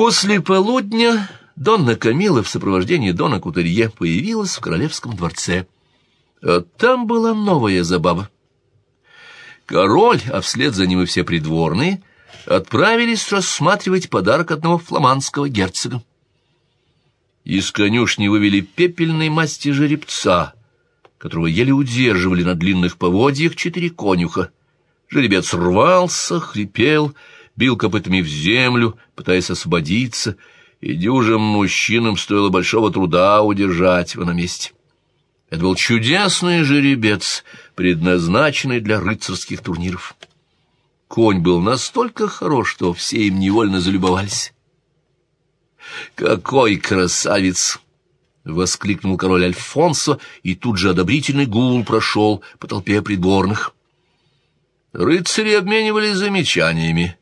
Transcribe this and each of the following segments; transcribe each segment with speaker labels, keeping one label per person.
Speaker 1: После полудня Донна Камила в сопровождении Дона Кутерье появилась в королевском дворце. А там была новая забава. Король, а вслед за ним и все придворные, отправились рассматривать подарок одного фламандского герцога. Из конюшни вывели пепельной масти жеребца, которого еле удерживали на длинных поводьях четыре конюха. Жеребец рвался, хрипел, бил копытами в землю, пытаясь освободиться, и дюжим мужчинам стоило большого труда удержать его на месте. Это был чудесный жеребец, предназначенный для рыцарских турниров. Конь был настолько хорош, что все им невольно залюбовались. «Какой красавец!» — воскликнул король Альфонсо, и тут же одобрительный гул прошел по толпе придворных. Рыцари обменивались замечаниями,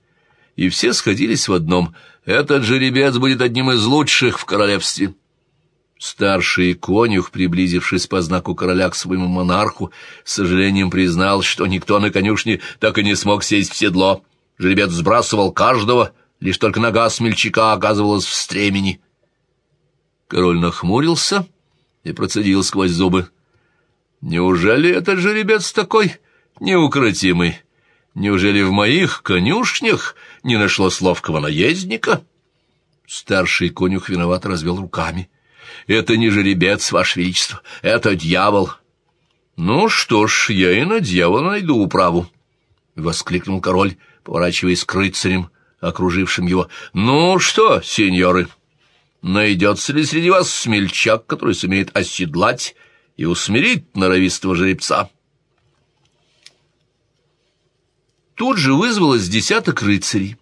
Speaker 1: и все сходились в одном — этот жеребец будет одним из лучших в королевстве. Старший конюх, приблизившись по знаку короля к своему монарху, с сожалением признал, что никто на конюшне так и не смог сесть в седло. Жеребец сбрасывал каждого, лишь только нога смельчака оказывалась в стремени. Король нахмурился и процедил сквозь зубы. «Неужели этот жеребец такой неукротимый? Неужели в моих конюшнях не нашлось ловкого наездника?» Старший конюх виноват развел руками. «Это не жеребец, ваше величество, это дьявол». «Ну что ж, я и на дьявола найду управу», — воскликнул король, поворачиваясь к рыцарям, окружившим его. «Ну что, сеньоры, найдется ли среди вас смельчак, который сумеет оседлать и усмирить норовистого жеребца?» Тут же вызвалось десяток рыцарей,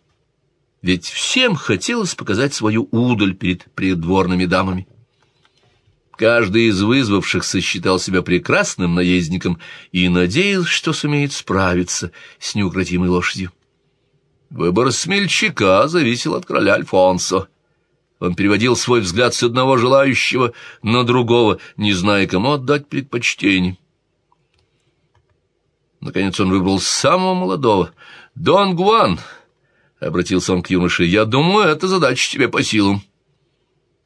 Speaker 1: ведь всем хотелось показать свою удаль перед придворными дамами. Каждый из вызвавшихся считал себя прекрасным наездником и надеялся, что сумеет справиться с неукротимой лошадью. Выбор смельчака зависел от короля Альфонсо. Он переводил свой взгляд с одного желающего на другого, не зная, кому отдать предпочтение. Наконец он выбрал самого молодого. «Дон Гуан!» — обратился он к юноше. «Я думаю, эта задача тебе по силам».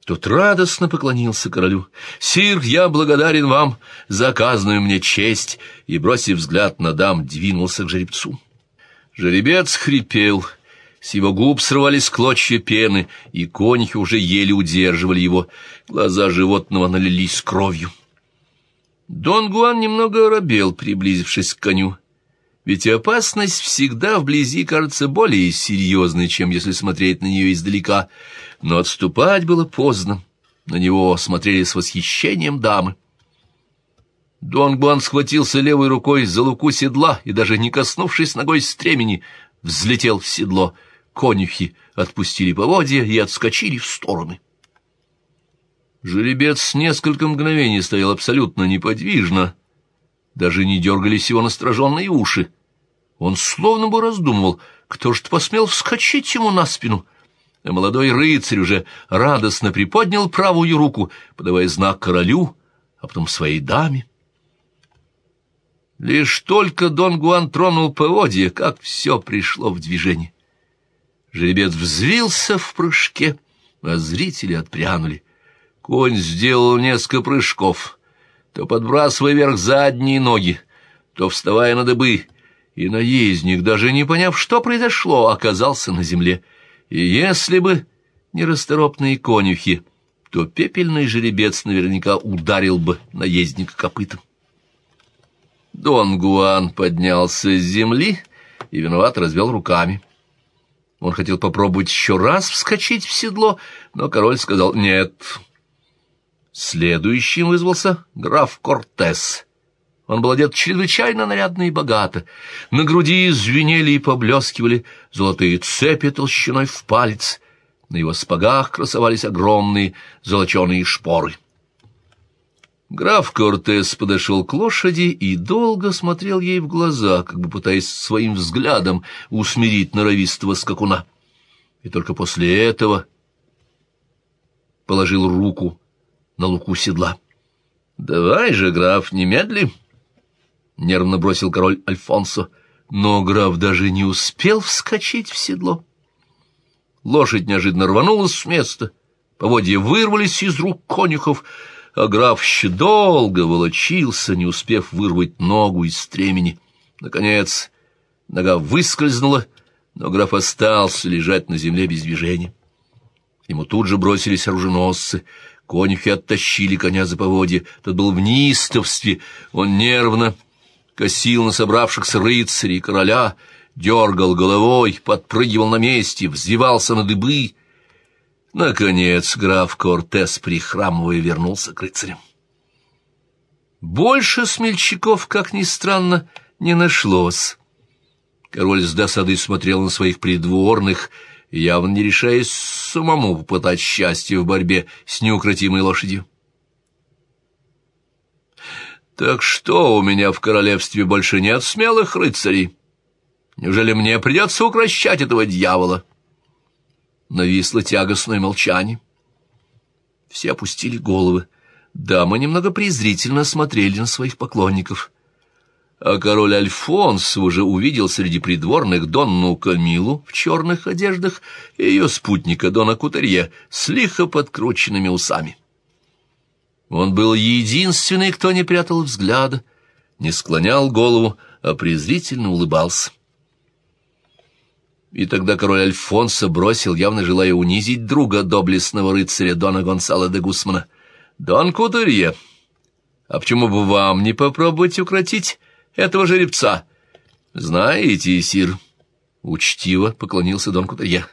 Speaker 1: Тот радостно поклонился королю. «Сир, я благодарен вам за оказанную мне честь!» И, бросив взгляд на дам, двинулся к жеребцу. Жеребец хрипел, с его губ срывались клочья пены, и конюхи уже еле удерживали его. Глаза животного налились кровью. Дон Гуан немного оробел, приблизившись к коню. Ведь опасность всегда вблизи кажется более серьезной, чем если смотреть на нее издалека. Но отступать было поздно. На него смотрели с восхищением дамы. Дон Гуан схватился левой рукой за луку седла и, даже не коснувшись ногой стремени, взлетел в седло. Конюхи отпустили поводья и отскочили в стороны. Жеребец несколько мгновений стоял абсолютно неподвижно. Даже не дергались его настороженные уши. Он словно бы раздумывал, кто ж посмел вскочить ему на спину. А молодой рыцарь уже радостно приподнял правую руку, подавая знак королю, а потом своей даме. Лишь только Дон Гуан тронул поводья, как все пришло в движение. Жеребец взвился в прыжке, а зрители отпрянули. Конь сделал несколько прыжков, то подбрасывая вверх задние ноги, то вставая на дыбы, и наездник, даже не поняв, что произошло, оказался на земле. И если бы не расторопные конюхи, то пепельный жеребец наверняка ударил бы наездника копытом. Дон Гуан поднялся с земли и виноват развел руками. Он хотел попробовать еще раз вскочить в седло, но король сказал «нет». Следующим вызвался граф Кортес. Он был одет чрезвычайно нарядно и богато. На груди звенели и поблескивали золотые цепи толщиной в палец. На его спагах красовались огромные золоченые шпоры. Граф Кортес подошел к лошади и долго смотрел ей в глаза, как бы пытаясь своим взглядом усмирить норовистого скакуна. И только после этого положил руку на луку седла. «Давай же, граф, немедли!» — нервно бросил король Альфонсо, но граф даже не успел вскочить в седло. Лошадь неожиданно рванулась с места, поводья вырвались из рук конюхов, а граф еще долго волочился, не успев вырвать ногу из стремени. Наконец, нога выскользнула, но граф остался лежать на земле без движения. Ему тут же бросились оруженосцы. Конюхи оттащили коня за поводья. Тот был в неистовстве. Он нервно косил на собравшихся рыцарей короля, дергал головой, подпрыгивал на месте, взвивался на дыбы. Наконец граф Кортес, прихрамывая, вернулся к рыцарям. Больше смельчаков, как ни странно, не нашлось. Король с досадой смотрел на своих придворных, явно не решаясь самому попытать счастье в борьбе с неукротимой лошадью. «Так что, у меня в королевстве больше нет смелых рыцарей? Неужели мне придется укращать этого дьявола?» Нависло тягостное молчание. Все опустили головы. Дамы немного презрительно смотрели на своих поклонников — а король Альфонс уже увидел среди придворных Донну Камилу в черных одеждах и ее спутника Дона Кутерье с лихо подкрученными усами. Он был единственный, кто не прятал взгляда, не склонял голову, а презрительно улыбался. И тогда король Альфонсо бросил, явно желая унизить друга доблестного рыцаря Дона Гонсала де Гусмана. «Дон Кутерье, а почему бы вам не попробовать укротить этого жеребца. Знаете, сир, учтиво поклонился Дон Кутарье.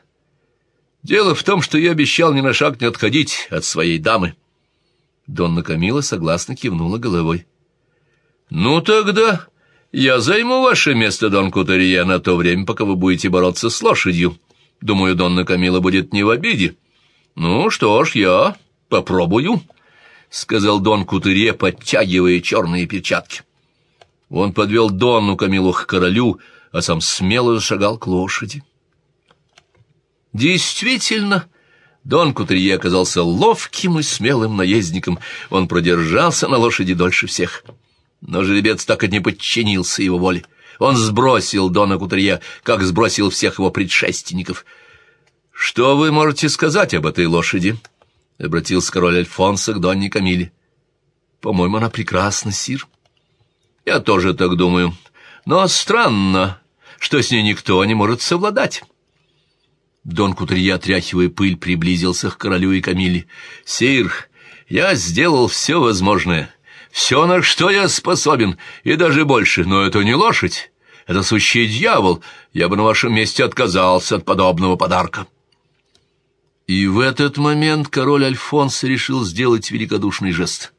Speaker 1: Дело в том, что я обещал ни на шаг не отходить от своей дамы. Донна Камила согласно кивнула головой. «Ну тогда я займу ваше место, Дон Кутарье, на то время, пока вы будете бороться с лошадью. Думаю, Донна Камила будет не в обиде. Ну что ж, я попробую», — сказал Дон Кутырье, подтягивая черные перчатки. Он подвел Донну Камилу к королю, а сам смело зашагал к лошади. Действительно, Дон Кутрие оказался ловким и смелым наездником. Он продержался на лошади дольше всех. Но жеребец так и не подчинился его воле. Он сбросил Дона Кутрие, как сбросил всех его предшественников. «Что вы можете сказать об этой лошади?» — обратился король Альфонсо к Донне Камиле. «По-моему, она прекрасна, сир». Я тоже так думаю. Но странно, что с ней никто не может совладать. Дон Кутрия, отряхивая пыль, приблизился к королю и Камиле. «Сир, я сделал все возможное, все, на что я способен, и даже больше, но это не лошадь, это сущий дьявол, я бы на вашем месте отказался от подобного подарка». И в этот момент король Альфонс решил сделать великодушный жест.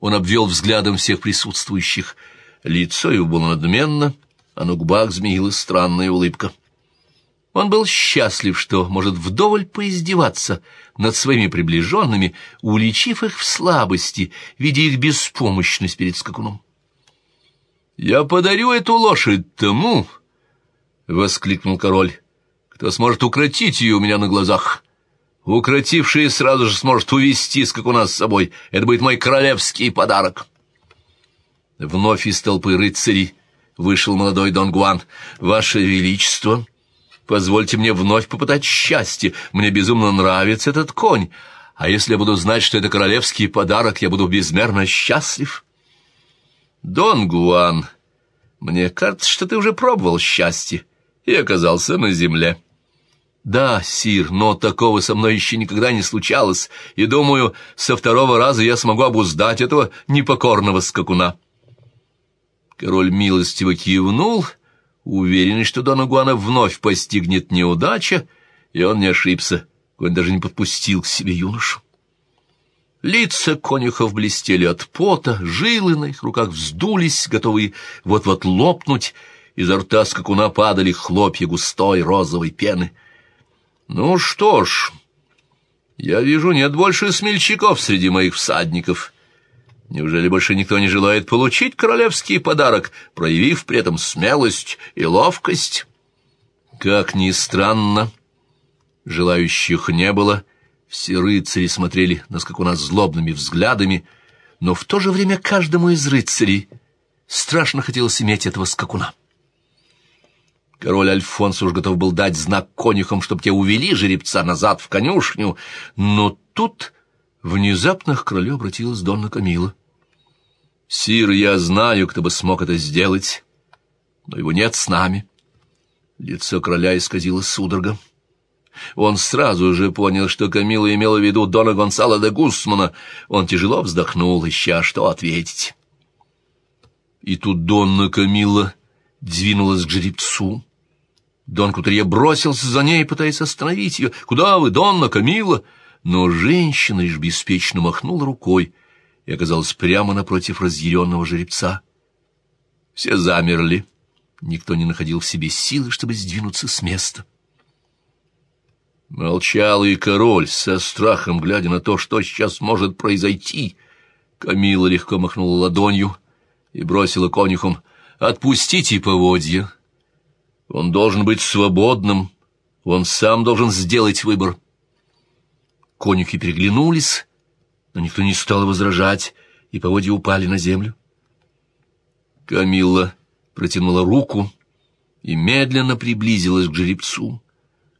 Speaker 1: Он обвел взглядом всех присутствующих — Лицо его было надменно, а на губах змеилась странная улыбка. Он был счастлив, что может вдоволь поиздеваться над своими приближенными, уличив их в слабости, видя их беспомощность перед скакуном. «Я подарю эту лошадь тому!» — воскликнул король. «Кто сможет укротить ее у меня на глазах?» Укротивший сразу же сможет увести скакуна с собой. Это будет мой королевский подарок. Вновь из толпы рыцарей вышел молодой Дон Гуан. «Ваше Величество, позвольте мне вновь попытать счастье. Мне безумно нравится этот конь. А если я буду знать, что это королевский подарок, я буду безмерно счастлив». «Дон Гуан, мне кажется, что ты уже пробовал счастье и оказался на земле». «Да, сир, но такого со мной еще никогда не случалось, и, думаю, со второго раза я смогу обуздать этого непокорного скакуна». Король милостиво кивнул, уверенный, что Дона Гуана вновь постигнет неудача, и он не ошибся, конь даже не подпустил к себе юношу. Лица конюхов блестели от пота, жилы на их руках вздулись, готовые вот-вот лопнуть, изо рта скакуна падали хлопья густой розовой пены. «Ну что ж, я вижу, нет больше смельчаков среди моих всадников». Неужели больше никто не желает получить королевский подарок, проявив при этом смелость и ловкость? Как ни странно, желающих не было. Все рыцари смотрели на скакуна злобными взглядами, но в то же время каждому из рыцарей страшно хотелось иметь этого скакуна. Король Альфонс уж готов был дать знак конюхам, чтобы те увели жеребца назад в конюшню, но тут внезапно к королю обратилась Донна Камила. «Сир, я знаю, кто бы смог это сделать, но его нет с нами». Лицо короля исказило судорога. Он сразу же понял, что Камила имела в виду Дона Гонсало де Гусмана. Он тяжело вздохнул, ища, что ответить. И тут Донна Камила двинулась к жеребцу. Дон Кутерье бросился за ней, пытаясь остановить ее. «Куда вы, Донна Камила?» Но женщина лишь беспечно махнула рукой и оказалась прямо напротив разъяренного жеребца. Все замерли. Никто не находил в себе силы, чтобы сдвинуться с места. Молчал и король, со страхом глядя на то, что сейчас может произойти. Камила легко махнула ладонью и бросила конюхом «Отпустите поводья». Он должен быть свободным, он сам должен сделать выбор. Конюхи переглянулись, но никто не стал возражать, и поводья упали на землю. Камилла протянула руку и медленно приблизилась к жеребцу.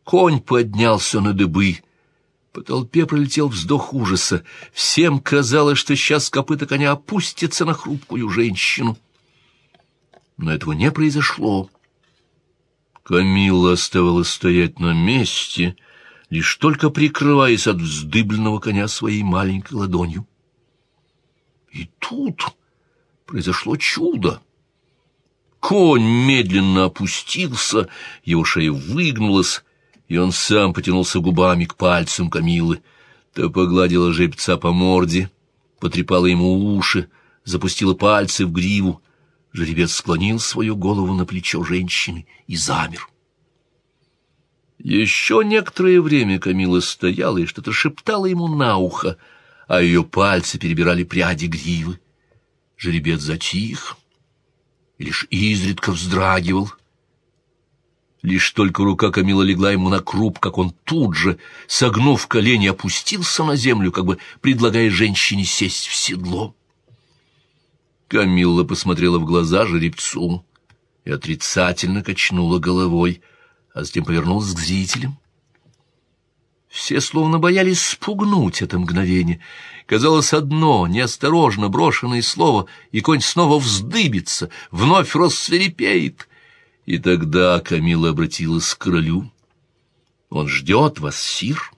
Speaker 1: Конь поднялся на дыбы. По толпе пролетел вздох ужаса. Всем казалось, что сейчас копыта коня опустится на хрупкую женщину. Но этого не произошло. Камилла оставалась стоять на месте, лишь только прикрываясь от вздыбленного коня своей маленькой ладонью. И тут произошло чудо. Конь медленно опустился, его шея выгнулась, и он сам потянулся губами к пальцам Камилы. Та погладила жеребца по морде, потрепала ему уши, запустила пальцы в гриву. Жеребец склонил свою голову на плечо женщины и замер. Еще некоторое время Камила стояла и что-то шептала ему на ухо, а ее пальцы перебирали пряди гривы. Жеребец затих и лишь изредка вздрагивал — Лишь только рука Камила легла ему на круп, как он тут же, согнув колени, опустился на землю, как бы предлагая женщине сесть в седло. Камилла посмотрела в глаза жеребцу и отрицательно качнула головой, а затем повернулась к зрителям. Все словно боялись спугнуть это мгновение. Казалось, одно неосторожно брошенное слово, и конь снова вздыбится, вновь рассверепеет. И тогда Камила обратилась к королю. «Он ждет вас, сир?»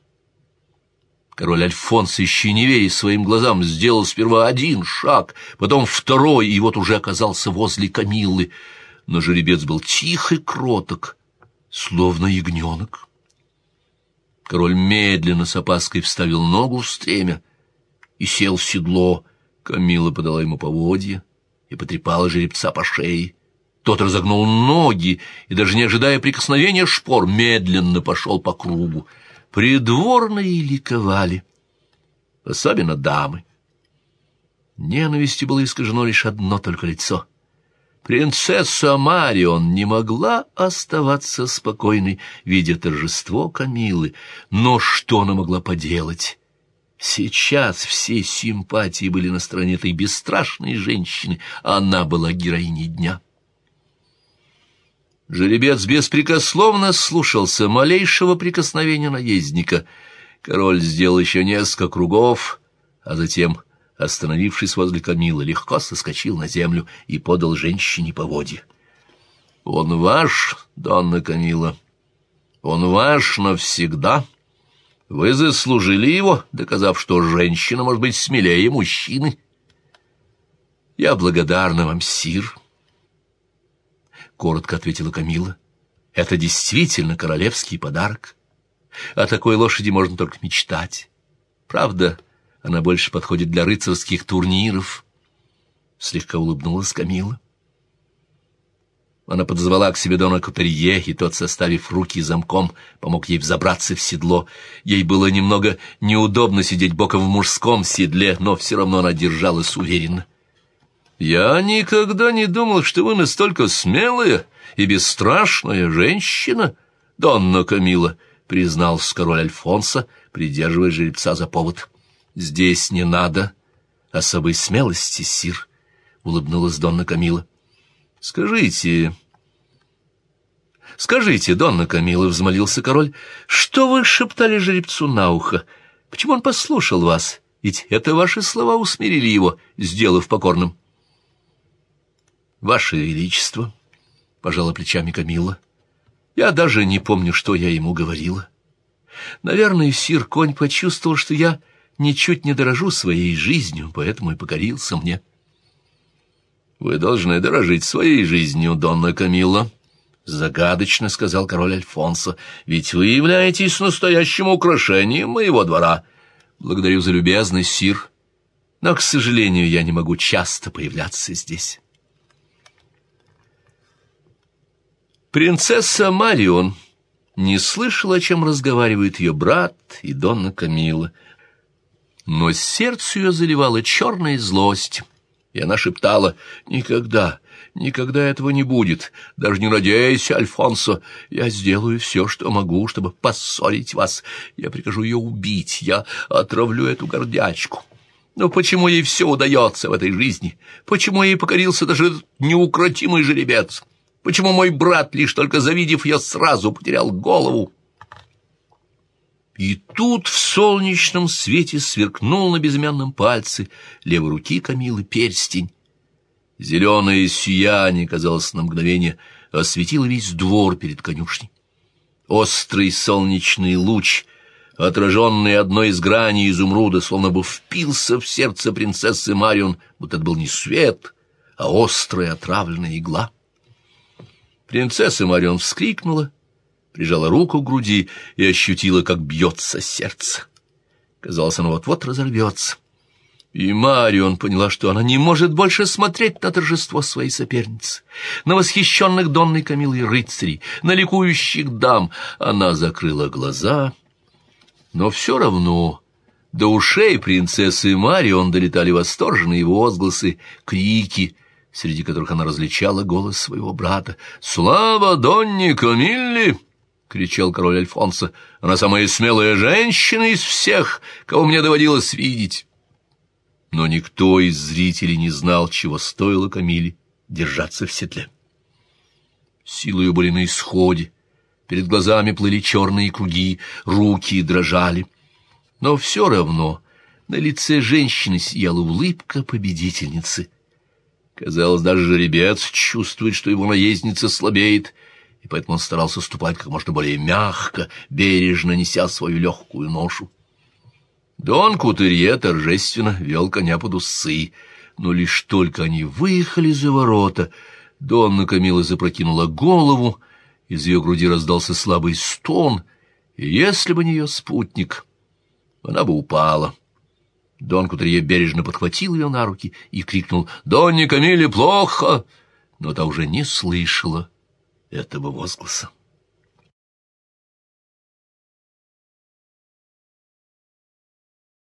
Speaker 1: Король Альфонс, еще не веря своим глазам, сделал сперва один шаг, потом второй, и вот уже оказался возле Камиллы. Но жеребец был тих и кроток, словно ягненок. Король медленно с опаской вставил ногу в стремя и сел в седло. Камила подала ему поводья и потрепала жеребца по шее. Тот разогнул ноги и, даже не ожидая прикосновения шпор, медленно пошел по кругу. Придворные ликовали, особенно дамы. Ненавистью было искажено лишь одно только лицо. Принцесса Марион не могла оставаться спокойной, видя торжество Камилы, но что она могла поделать? Сейчас все симпатии были на стороне этой бесстрашной женщины, она была героиней дня. Жеребец беспрекословно слушался малейшего прикосновения наездника. Король сделал еще несколько кругов, а затем, остановившись возле Камилы, легко соскочил на землю и подал женщине поводья. «Он ваш, Донна Камила, он ваш навсегда. Вы заслужили его, доказав, что женщина может быть смелее мужчины. Я благодарна вам, сир» коротко ответила Камила. Это действительно королевский подарок. О такой лошади можно только мечтать. Правда, она больше подходит для рыцарских турниров. Слегка улыбнулась Камила. Она подозвала к себе Дона Куперье, и тот, составив руки замком, помог ей взобраться в седло. Ей было немного неудобно сидеть боком в мужском седле, но все равно она держалась уверенно. «Я никогда не думал, что вы настолько смелая и бесстрашная женщина, Донна Камила», — признался король Альфонсо, придерживая жеребца за повод. «Здесь не надо особой смелости, сир», — улыбнулась Донна Камила. «Скажите, Скажите, Донна Камила, — взмолился король, — что вы шептали жеребцу на ухо? Почему он послушал вас? Ведь это ваши слова усмирили его, сделав покорным. Ваше Величество, — пожала плечами Камила, — я даже не помню, что я ему говорила. Наверное, сир конь почувствовал, что я ничуть не дорожу своей жизнью, поэтому и покорился мне. Вы должны дорожить своей жизнью, Донна Камилла, — загадочно сказал король Альфонсо, — ведь вы являетесь настоящим украшением моего двора. Благодарю за любезность, сир, но, к сожалению, я не могу часто появляться здесь. Принцесса Марион не слышала, о чем разговаривает ее брат и Донна Камила. Но сердце ее заливала черная злость, и она шептала «Никогда, никогда этого не будет, даже не надейся, Альфонсо, я сделаю все, что могу, чтобы поссорить вас, я прикажу ее убить, я отравлю эту гордячку». Но почему ей все удается в этой жизни? Почему ей покорился даже неукротимый жеребец? Почему мой брат, лишь только завидев ее, сразу потерял голову? И тут в солнечном свете сверкнул на безымянном пальце левой руки Камилы перстень. Зеленое сияние, казалось, на мгновение осветило весь двор перед конюшней. Острый солнечный луч, отраженный одной из граней изумруда, словно бы впился в сердце принцессы Марион, будто это был не свет, а острая отравленная игла. Принцесса Марион вскрикнула, прижала руку к груди и ощутила, как бьется сердце. Казалось, оно вот-вот разорвется. И Марион поняла, что она не может больше смотреть на торжество своей соперницы, на восхищенных Донной Камилой рыцарей, на ликующих дам. Она закрыла глаза, но все равно до ушей принцессы Марион долетали восторженные возгласы, крики, среди которых она различала голос своего брата. «Слава Донни Камилле!» — кричал король Альфонсо. «Она самая смелая женщина из всех, кого мне доводилось видеть!» Но никто из зрителей не знал, чего стоило Камиле держаться в седле. Силы ее были на исходе, перед глазами плыли черные круги, руки дрожали. Но все равно на лице женщины сияла улыбка победительницы — Казалось, даже жеребец чувствует, что его наездница слабеет, и поэтому он старался ступать как можно более мягко, бережно неся свою легкую ношу. Дон Кутерье торжественно вел коня под усы, но лишь только они выехали за ворота, Донна Камила запрокинула голову, из ее груди раздался слабый стон, и если бы не ее спутник, она бы упала. Дон Кутерье бережно подхватил ее на руки и крикнул «Донне Камиле плохо!» Но та уже не слышала этого возгласа.